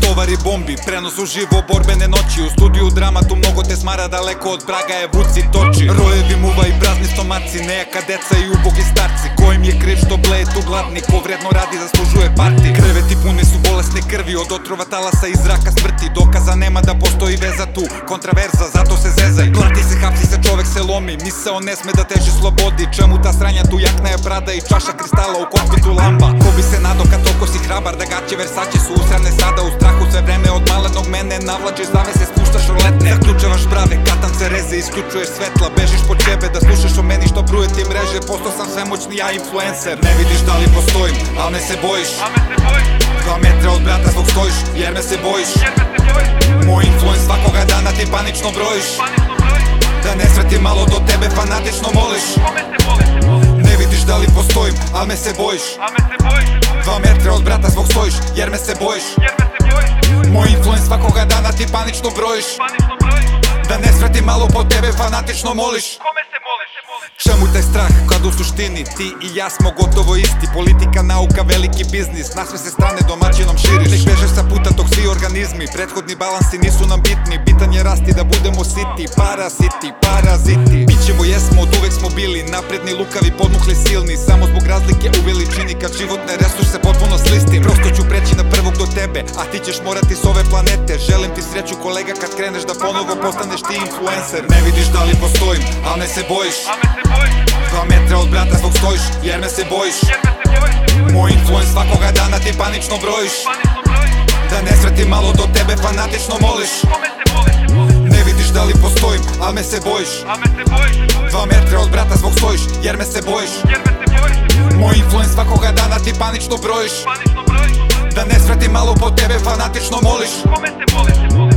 tovari bombi Prenos uživo borbene noći. U studiju drama tu mnogo te smara Daleko od Praga je vuci toči. Rojevi muva i prazni stomaci Nejaka deca i ubogi starci. Kojim je kriv što bleje tu gladni Ko vredno radi zaslužuje parti. Kreveti puni su bolesne krvi Od otrova talasa i zraka smrti. Dokaza nema da postoji veza tu Kontraverza, zato se zezaj. Plati se, hapsi se, čovek se lomi. Misao ne sme da teži slobodi. Čemu ta sranja tu jakna je brada I čaša kristala u kokpitu lamba. Ko bi se nado kad toliko si hrabar Da gaće Versace su usrane sada u strahu Sve vreme od malenog mene Navlačiš zavese, spuštaš roletne. Zaključavaš brave, katance reze Isključuješ svetla, bežiš po ćebe Da slušaš o meni što bruje ti mreže. Postao sam svemoćni ja influencer. Ne vidiš da li postojim, al me se bojiš. A me se bojiš, bojiš. Jer me se bojiš Moj influence svakoga dana ti panično brojiš. Da ne sveti malo do tebe fanatično moliš. Ne vidiš da li postojim, al me se bojiš. A me se bojiš, se bojiš. Dva metra od brata svog stojiš, jer me se bojiš. Bojiš Moj influence svakoga dana ti panično brojiš. Da ne sveti malo po tebe fanatično moliš Čemu taj strah? Kad u suštini ti i ja smo gotovo isti. Politika, nauka, veliki biznis. Na sve se strane domaćinom širiš. Nek bežeš sa puta tog svi organizmi. Prethodni balansi nisu nam bitni. Bitan je rasti da budemo siti. Parasiti, paraziti. Bićemo jesmo, od uvek smo bili. Napredni, lukavi, podmukli, silni. Samo zbog razlike u veličini. Kad životne resurse potpuno slistim. Prosto tebe A ti ćeš morati s ove planete. Želim ti sreću kolega kad kreneš da ponovo postaneš ti influencer. Ne vidiš da li postojim, al me se bojiš. Dva metra od brata svog stojiš, jer me se bojiš. Moj influence svakoga dana ti panično brojiš. Panično brojiš, Da ne sveti malo do tebe fanatično moliš. Ne vidiš da li postojim, al me se bojiš. Dva metra od brata svog stojiš, jer me se bojiš. Se Moj influence svakoga dana ti panično brojiš Sveti malo po tebe fanatično moliš. Kome se moliš, se moliš